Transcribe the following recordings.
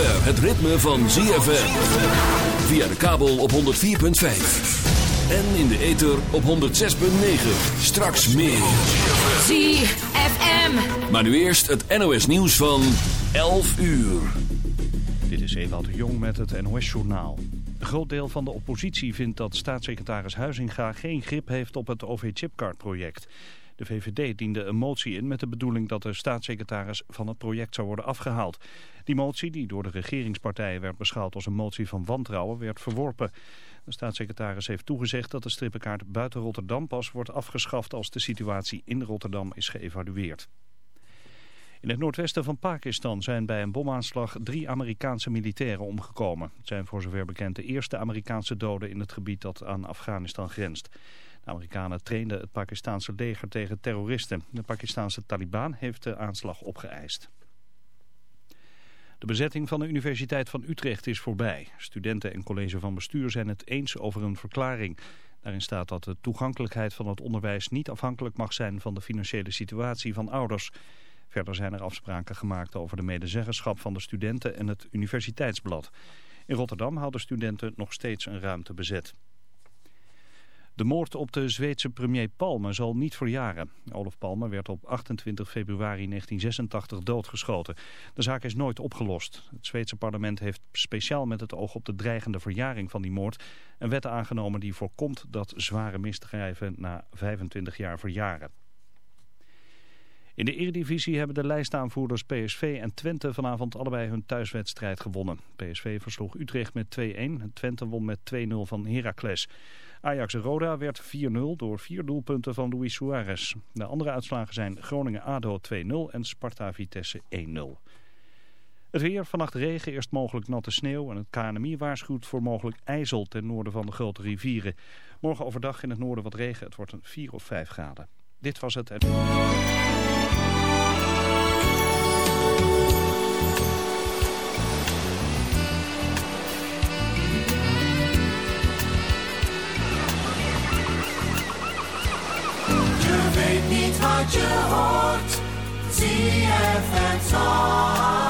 zover het ritme van ZFM. Via de kabel op 104.5. En in de ether op 106.9. Straks meer. ZFM. Maar nu eerst het NOS nieuws van 11 uur. Dit is Ewout de Jong met het NOS-journaal. Een groot deel van de oppositie vindt dat staatssecretaris Huizinga geen grip heeft op het OV-chipcard-project. De VVD diende een motie in met de bedoeling dat de staatssecretaris van het project zou worden afgehaald. Die motie, die door de regeringspartijen werd beschouwd als een motie van wantrouwen, werd verworpen. De staatssecretaris heeft toegezegd dat de strippenkaart buiten Rotterdam pas wordt afgeschaft als de situatie in Rotterdam is geëvalueerd. In het noordwesten van Pakistan zijn bij een bomaanslag drie Amerikaanse militairen omgekomen. Het zijn voor zover bekend de eerste Amerikaanse doden in het gebied dat aan Afghanistan grenst. De Amerikanen trainden het Pakistanse leger tegen terroristen. De Pakistanse Taliban heeft de aanslag opgeëist. De bezetting van de Universiteit van Utrecht is voorbij. Studenten en college van bestuur zijn het eens over een verklaring. Daarin staat dat de toegankelijkheid van het onderwijs niet afhankelijk mag zijn van de financiële situatie van ouders. Verder zijn er afspraken gemaakt over de medezeggenschap van de studenten en het universiteitsblad. In Rotterdam houden studenten nog steeds een ruimte bezet. De moord op de Zweedse premier Palme zal niet verjaren. Olof Palme werd op 28 februari 1986 doodgeschoten. De zaak is nooit opgelost. Het Zweedse parlement heeft speciaal met het oog op de dreigende verjaring van die moord... een wet aangenomen die voorkomt dat zware misdrijven na 25 jaar verjaren. In de Eredivisie hebben de lijstaanvoerders PSV en Twente vanavond allebei hun thuiswedstrijd gewonnen. PSV versloeg Utrecht met 2-1 en Twente won met 2-0 van Heracles. Ajax Roda werd 4-0 door vier doelpunten van Luis Suarez. De andere uitslagen zijn Groningen-ADO 2-0 en Sparta-Vitesse 1-0. Het weer, vannacht regen, eerst mogelijk natte sneeuw en het KNMI waarschuwt voor mogelijk ijzel ten noorden van de grote rivieren. Morgen overdag in het noorden wat regen, het wordt een 4 of 5 graden. Dit was het. wat je hoort, zie je het zon.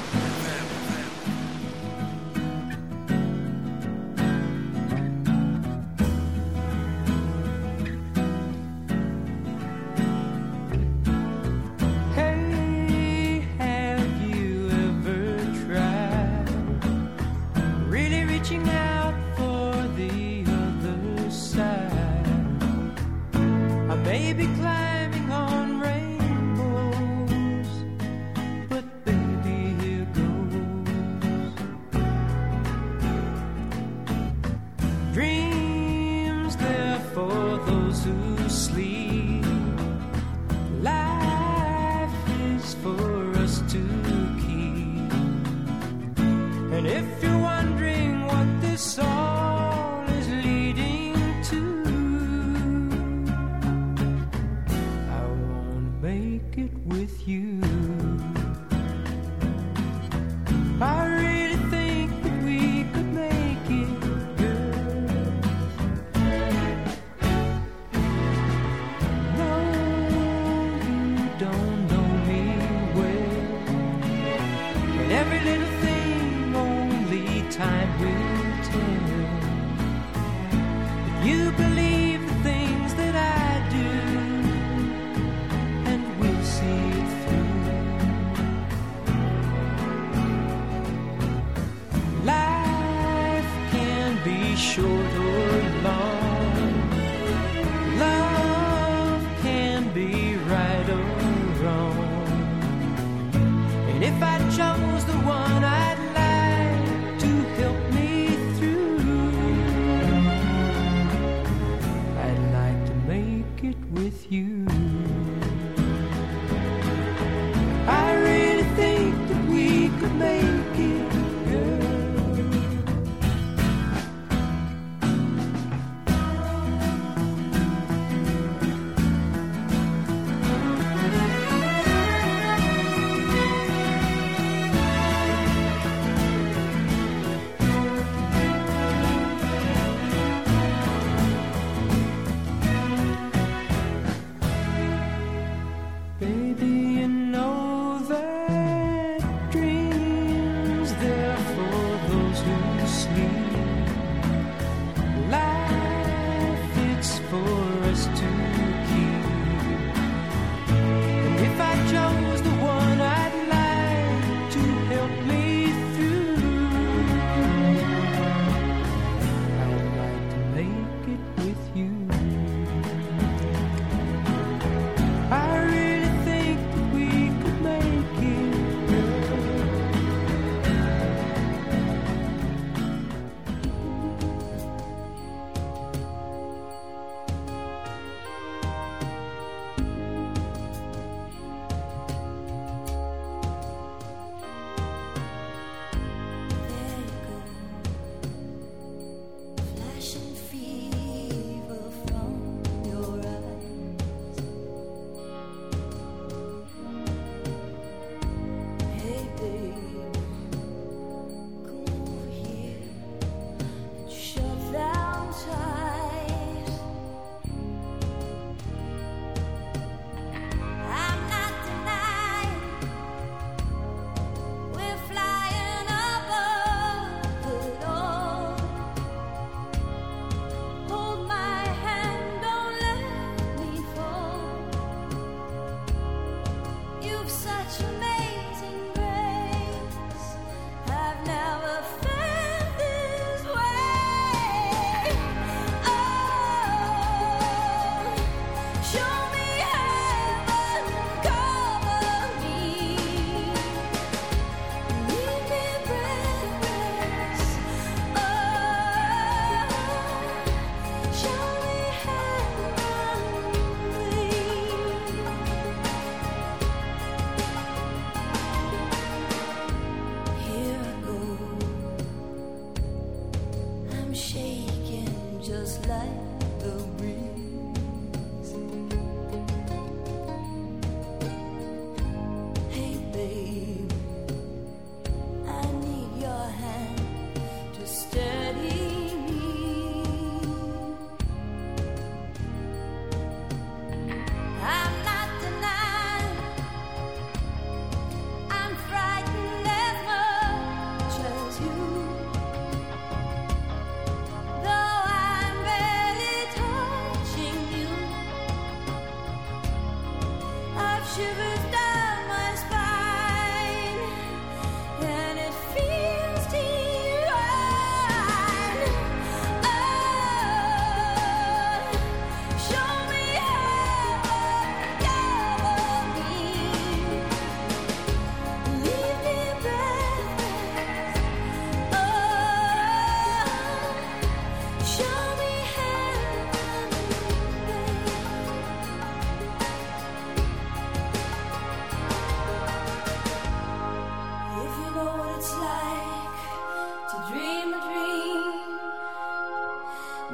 You've such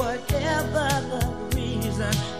whatever the reason.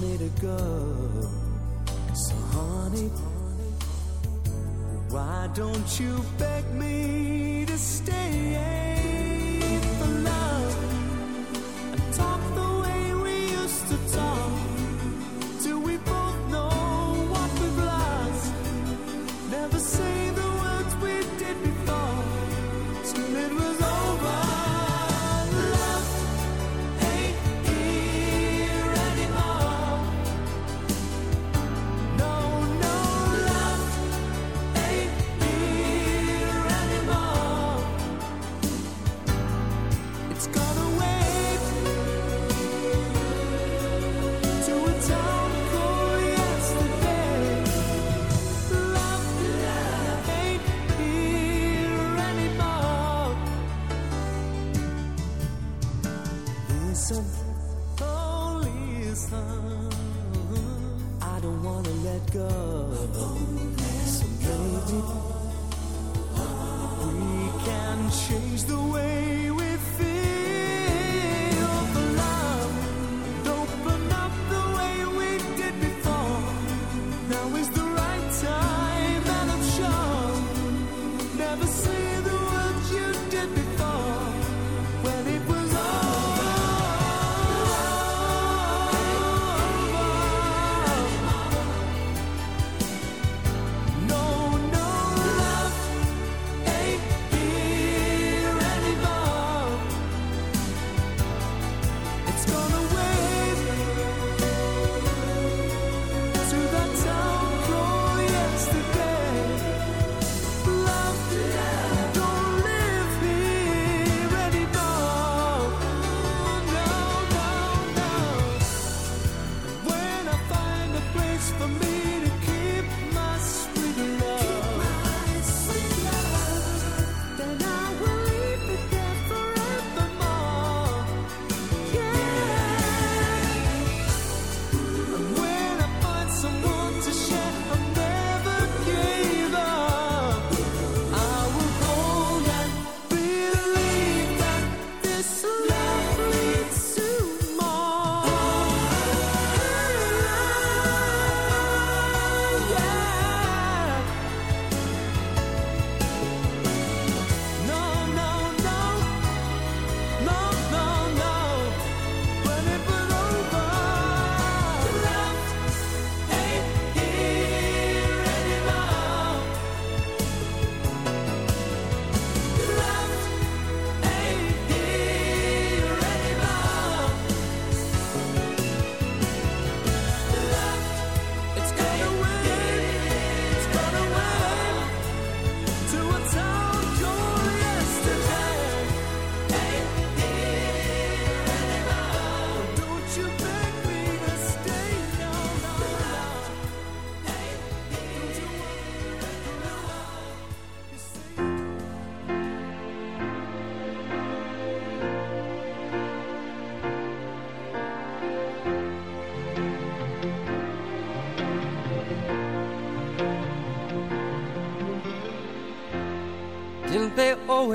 me to go. So, honey, why don't you beg me?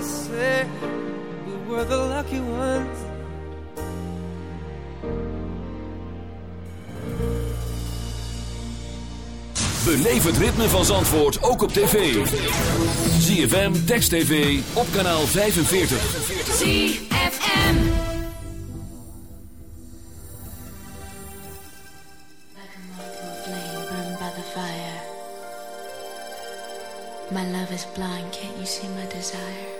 always say we were the lucky ones. Beleef het ritme van Zandvoort ook op tv. ZFM, Text TV, op kanaal 45. ZFM. Like a moth to a flame burned by the fire. My love is blind, can't you see my desire?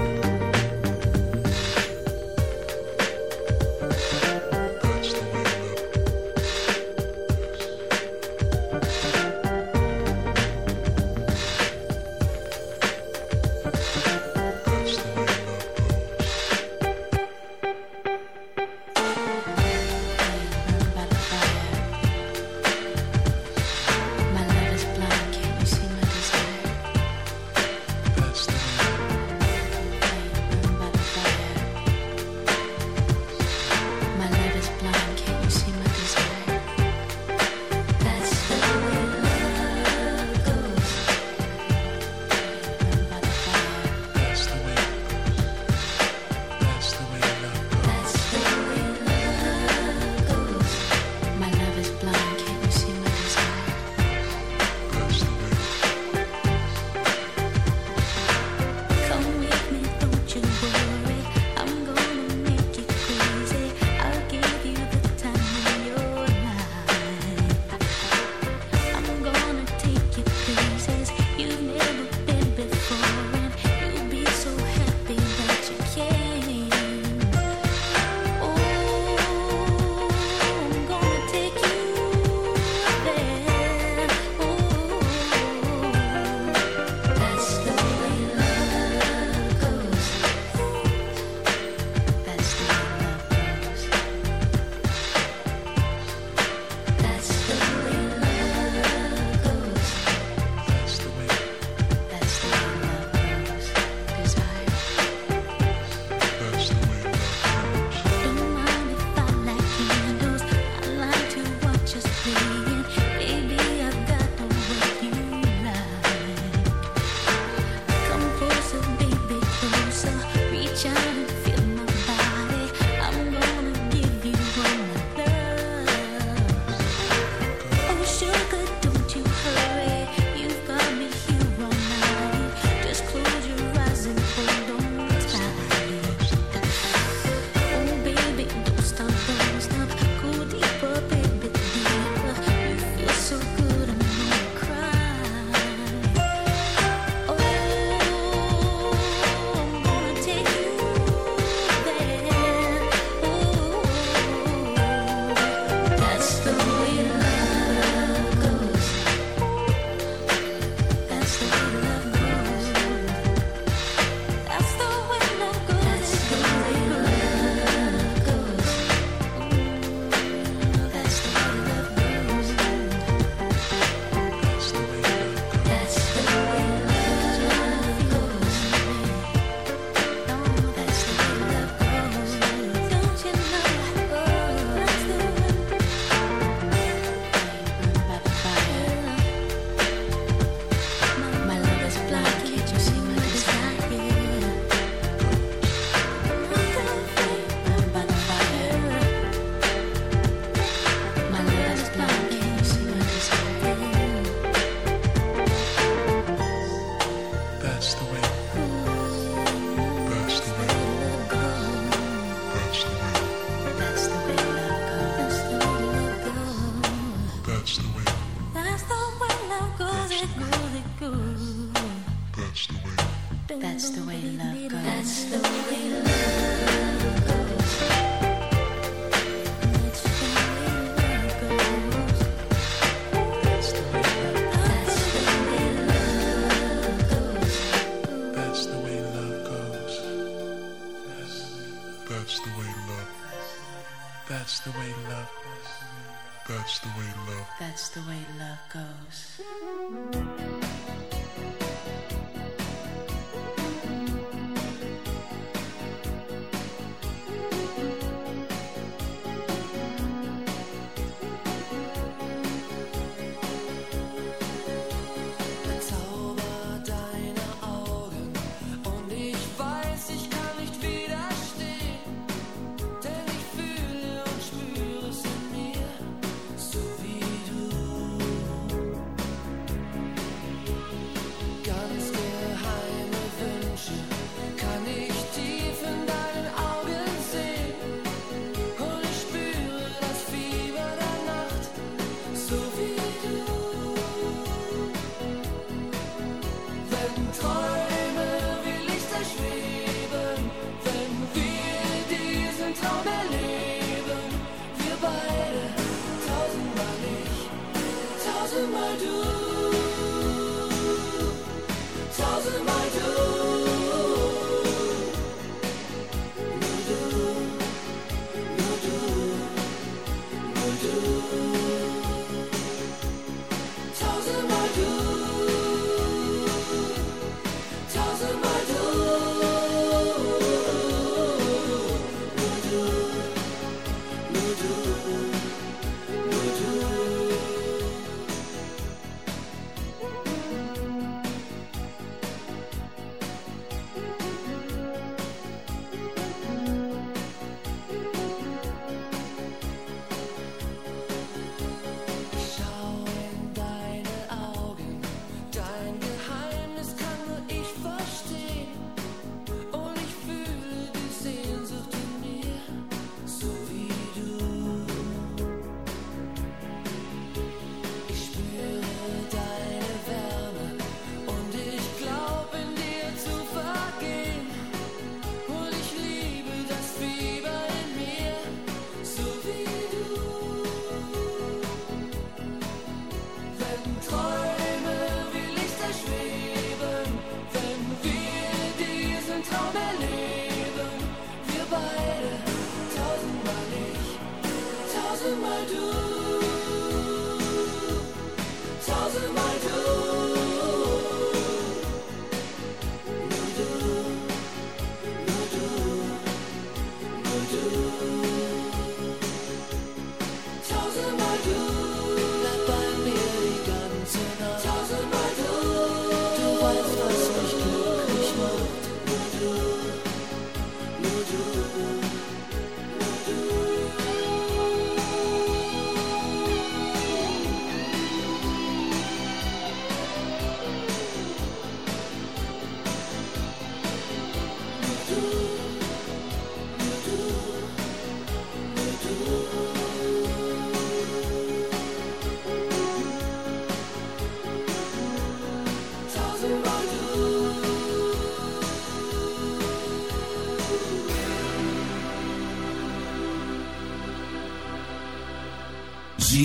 Madhu.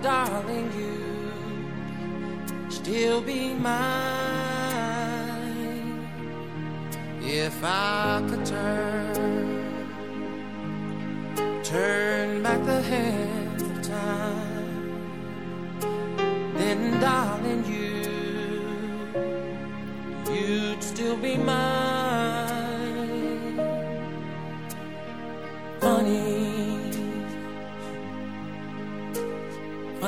darling, you still be mine. If I could turn, turn back the hands of time, then darling, you, you'd still be mine.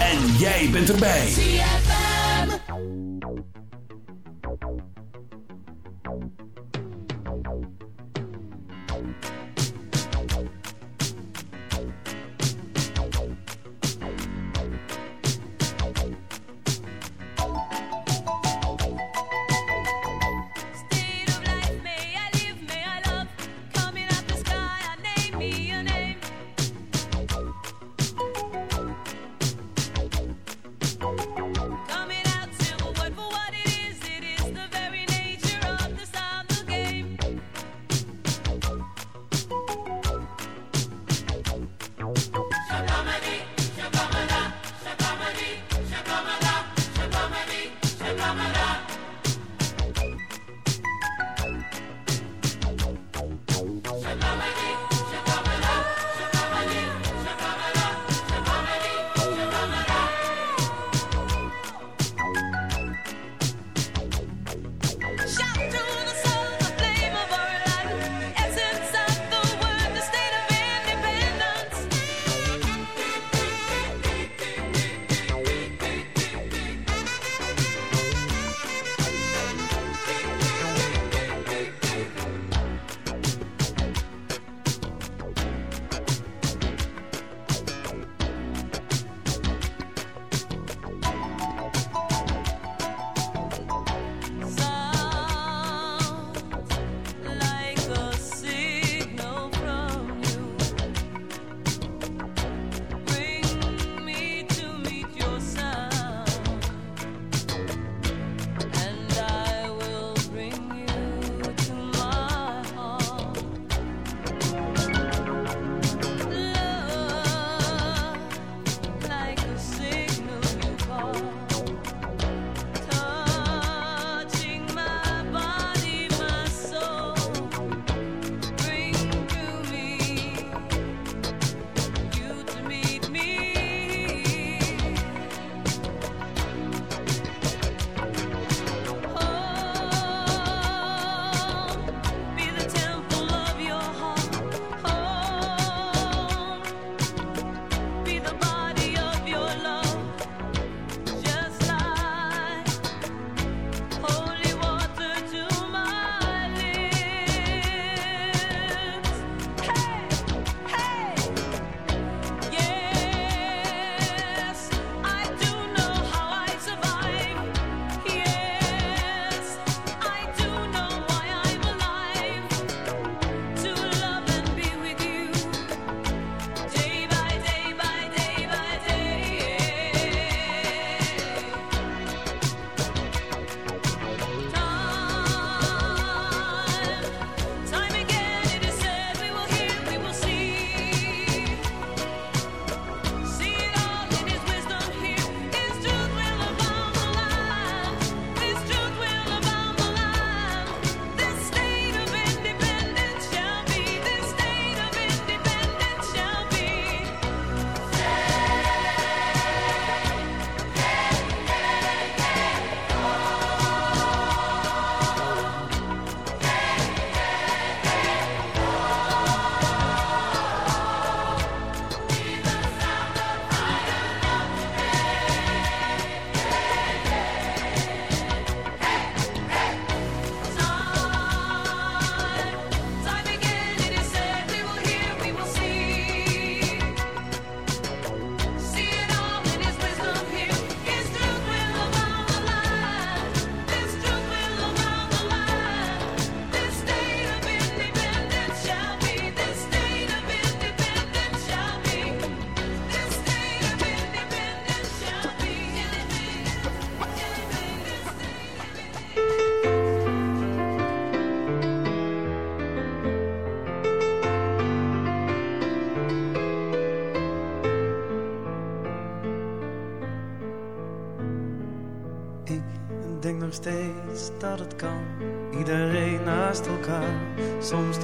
En jij bent erbij. Elkaar, soms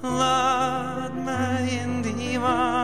Laat mij in die waan,